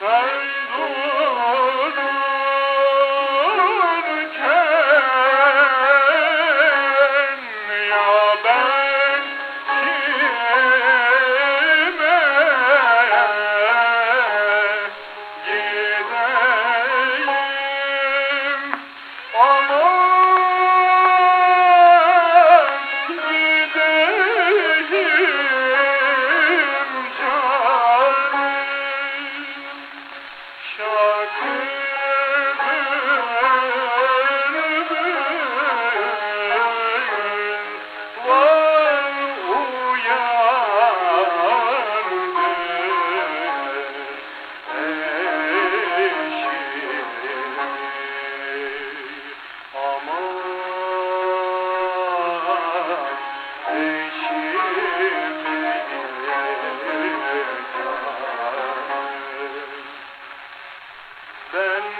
Sem Shakti. Then.